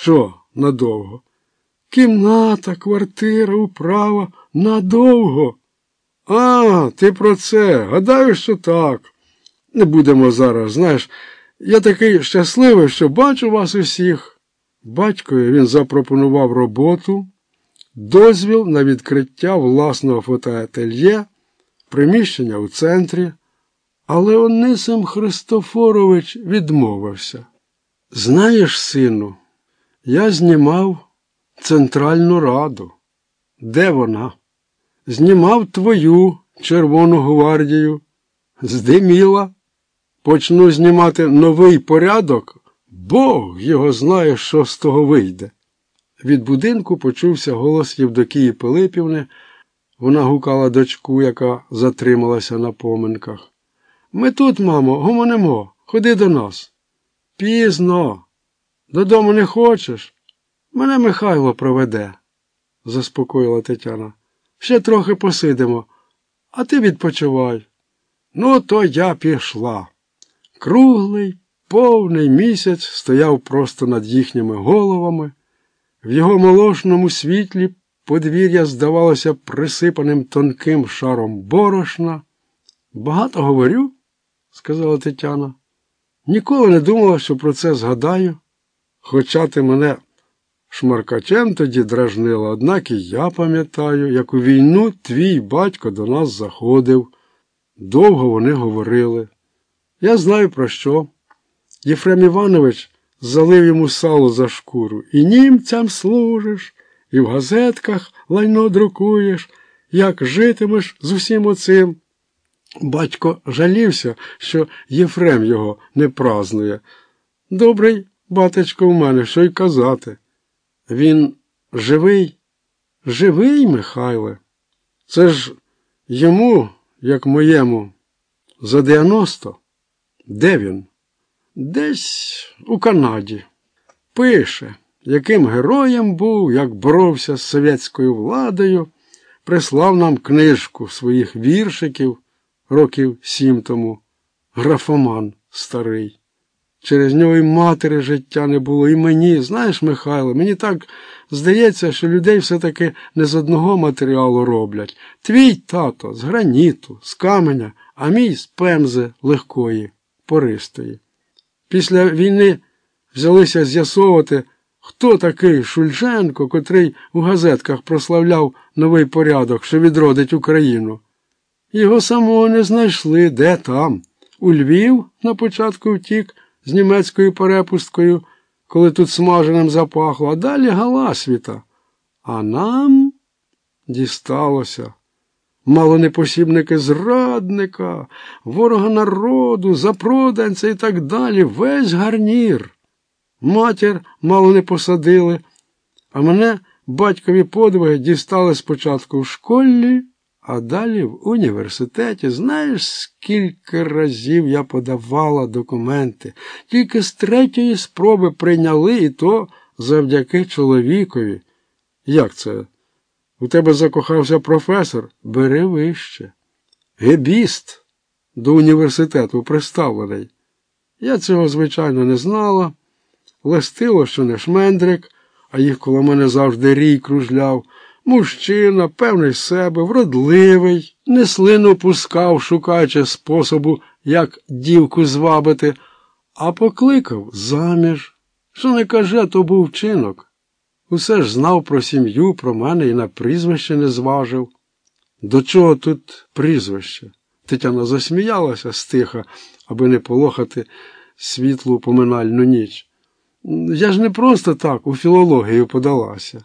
Що надовго? Кімната, квартира, управа надовго. А, ти про це. Гадаю, що так. Не будемо зараз, знаєш, я такий щасливий, що бачу вас усіх. Батькові він запропонував роботу, дозвіл на відкриття власного фотоательє, приміщення у центрі, але Онисим Христофорович відмовився. Знаєш, сину, я знімав Центральну Раду. Де вона? Знімав твою Червону гвардію. Здиміла. Почну знімати новий порядок, Бог його знає, що з того вийде. Від будинку почувся голос Євдокії Пилипівни. Вона гукала дочку, яка затрималася на поминках. Ми тут, мамо, гомонимо, ходи до нас. Пізно. Додому не хочеш? Мене Михайло проведе, заспокоїла Тетяна. Ще трохи посидимо, а ти відпочивай. Ну, то я пішла. Круглий, повний місяць стояв просто над їхніми головами. В його молошному світлі подвір'я здавалося присипаним тонким шаром борошна. Багато говорю, сказала Тетяна. Ніколи не думала, що про це згадаю. Хоча ти мене шмаркачем тоді дражнила, однак і я пам'ятаю, як у війну твій батько до нас заходив. Довго вони говорили. Я знаю про що. Єфрем Іванович залив йому сало за шкуру. І німцям служиш, і в газетках лайно друкуєш, як житимеш з усім оцим. Батько жалівся, що Єфрем його не празнує. Добрий, батечко, в мене, що й казати. Він живий, живий, Михайле. Це ж йому, як моєму, за 90. Де він? Десь у Канаді. Пише, яким героєм був, як боровся з совєтською владою, прислав нам книжку своїх віршиків років сім тому. Графоман старий. Через нього і матері життя не було, і мені. Знаєш, Михайло, мені так здається, що людей все-таки не з одного матеріалу роблять. Твій тато з граніту, з каменя, а мій з пемзи легкої, пористої. Після війни взялися з'ясовувати, хто такий Шульженко, котрий у газетках прославляв новий порядок, що відродить Україну. Його самого не знайшли, де там. У Львів на початку втік з німецькою перепусткою, коли тут смаженим запахло, а далі галасвіта. А нам дісталося. Мало непосібники зрадника, ворога народу, запроданця і так далі, весь гарнір. Матір мало не посадили, а мене батькові подвиги дістали спочатку в школі, а далі в університеті. Знаєш, скільки разів я подавала документи, тільки з третьої спроби прийняли і то завдяки чоловікові. Як це? У тебе закохався професор, бери вище. Гебіст до університету приставлений. Я цього, звичайно, не знала. Лестило, що не шмендрик, а їх коло мене завжди рій кружляв. Мужчина, певний себе, вродливий, не слину пускав, шукаючи способу, як дівку звабити, а покликав заміж. Що не каже, то був вчинок. Усе ж знав про сім'ю, про мене і на прізвище не зважив. До чого тут прізвище? Тетяна засміялася стиха, аби не полохати світлу поминальну ніч. Я ж не просто так у філологію подалася.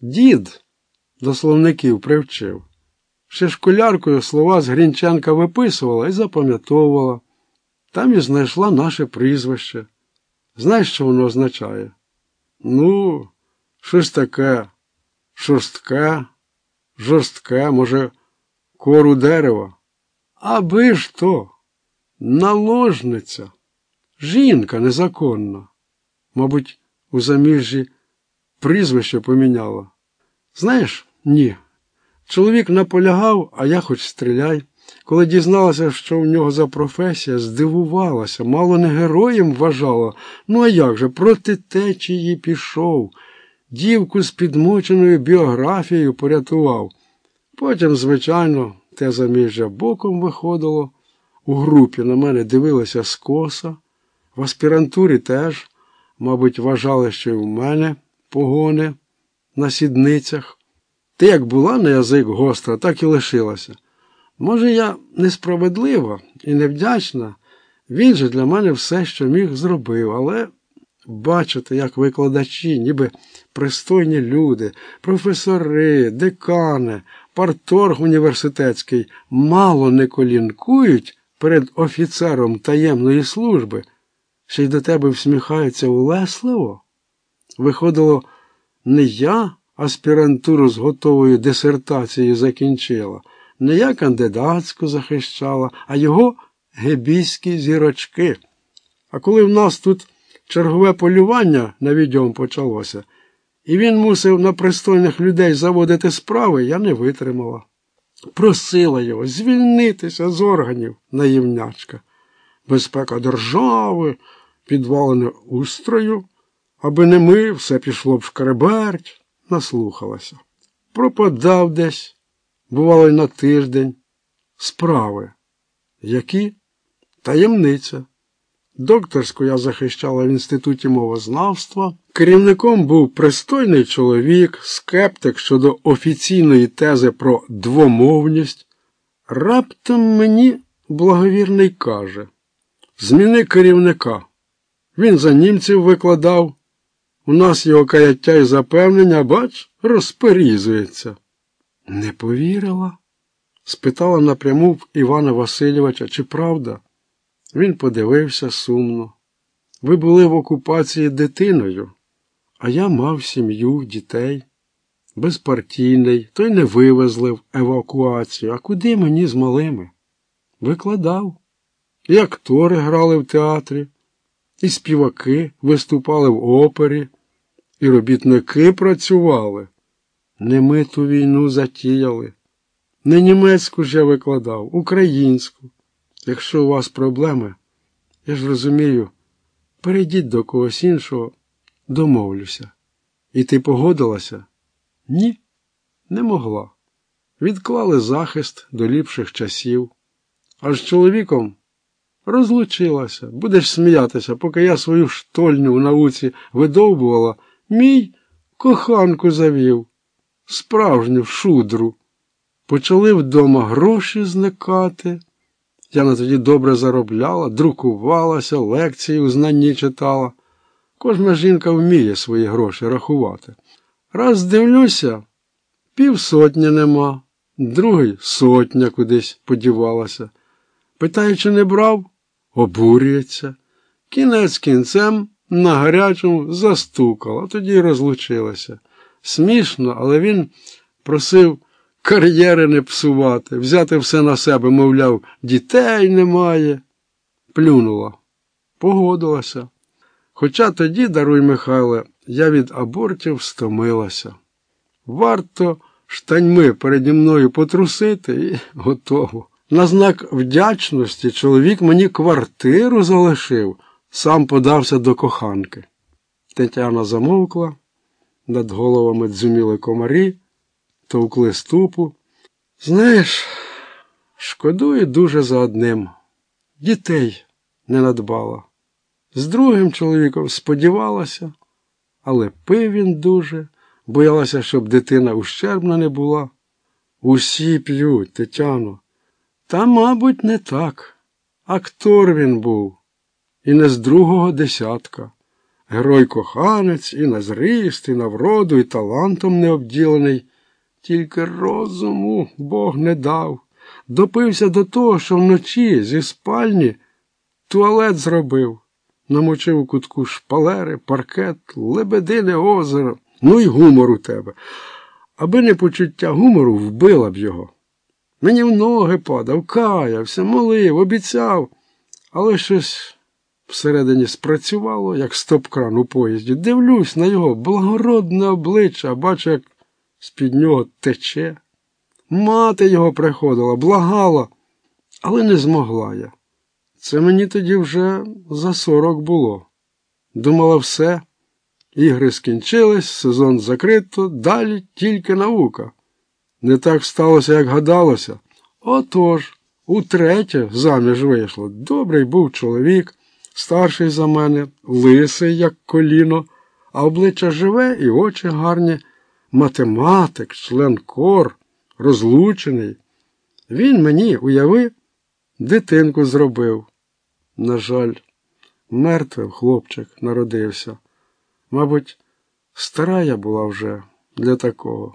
Дід до словників привчив. Ще школяркою слова з Грінченка виписувала і запам'ятовувала. Там і знайшла наше прізвище. Знаєш, що воно означає? Ну, щось таке шорстке, жорстке, може, кору дерева. Аби ж то, наложниця, жінка незаконна. Мабуть, у заміжжі прізвище поміняла. Знаєш, ні. Чоловік наполягав, а я хоч стріляй. коли дізналася, що у нього за професія, здивувалася, мало не героєм вважала. Ну а як же, проти течії пішов, дівку з підмоченою біографією порятував. Потім, звичайно, те заміжжя боком виходило. У групі на мене дивилися скоса, в аспірантурі теж, мабуть, вважали, що й у мене погони на сідницях. Ти як була на язик гостра, так і лишилася. Може, я несправедлива і невдячна, він же для мене все, що міг, зробив, але бачите, як викладачі, ніби пристойні люди, професори, декани, парторг університетський мало не колінкують перед офіцером таємної служби, ще й до тебе всміхаються улесливо. Виходило, не я аспірантуру з готовою дисертацією закінчила, не я кандидатську захищала, а його гебійські зірочки. А коли в нас тут чергове полювання на відьом почалося, і він мусив на пристойних людей заводити справи, я не витримала. Просила його звільнитися з органів наївнячка. Безпека держави, підвалене устрою, аби не ми, все пішло б шкареберть, наслухалася. Пропадав десь, бувало й на тиждень. Справи. Які? Таємниця. Докторську я захищала в інституті мовознавства. Керівником був пристойний чоловік, скептик щодо офіційної тези про двомовність. Раптом мені благовірний каже: Зміни керівника. Він за німців викладав. У нас його каяття і запевнення, бач, розперізується. Не повірила? спитала напряму в Івана Васильовича, чи правда? Він подивився сумно. Ви були в окупації дитиною, а я мав сім'ю, дітей. Безпартійний, то й не вивезли в евакуацію. А куди мені з малими? Викладав. І актори грали в театрі, і співаки виступали в опері, і робітники працювали. Не ми ту війну затіяли. Не німецьку ж я викладав, українську. Якщо у вас проблеми, я ж розумію, перейдіть до когось іншого, домовлюся. І ти погодилася? Ні, не могла. Відклали захист до ліпших часів. А з чоловіком розлучилася. Будеш сміятися, поки я свою штольню в науці видовбувала, мій коханку завів, справжню шудру. Почали вдома гроші зникати. Яна тоді добре заробляла, друкувалася, лекції у знанні читала. Кожна жінка вміє свої гроші рахувати. Раз дивлюся, півсотні нема, другий сотня кудись подівалася. Питаю, чи не брав, обурюється. Кінець кінцем на гарячому застукала, тоді й розлучилася. Смішно, але він просив кар'єри не псувати, взяти все на себе, мовляв, дітей немає. Плюнула, погодилася. Хоча тоді, даруй Михайле, я від абортів стомилася. Варто штаньми переді мною потрусити і готово. На знак вдячності чоловік мені квартиру залишив, сам подався до коханки. Тетяна замовкла, над головами дзюміли комарі товкли ступу. Знаєш, шкодую дуже за одним. Дітей не надбала. З другим чоловіком сподівалася, але пив він дуже, боялася, щоб дитина ущербна не була. Усі п'ють, Тетяно. Та, мабуть, не так. Актор він був, і не з другого десятка. Герой коханець, і на зріст, і на вроду, і талантом необділений. Тільки розуму Бог не дав. Допився до того, що вночі зі спальні туалет зробив, намочив у кутку шпалери, паркет, лебедине озеро, ну й гумор у тебе. Аби не почуття гумору вбила б його. Мені в ноги падав, каявся, молив, обіцяв, але щось всередині спрацювало, як стоп-кран у поїзді. Дивлюсь на його благородне обличчя, бачу, як з-під нього тече. Мати його приходила, благала, Але не змогла я. Це мені тоді вже за сорок було. Думала, все, ігри скінчились, сезон закрито, далі тільки наука. Не так сталося, як гадалося. Отож, утретє заміж вийшло. Добрий був чоловік, старший за мене, лисий, як коліно, а обличчя живе і очі гарні, математик, член кор, розлучений. Він мені, уяви, дитинку зробив. На жаль, мертвим хлопчик народився. Мабуть, стара я була вже для такого.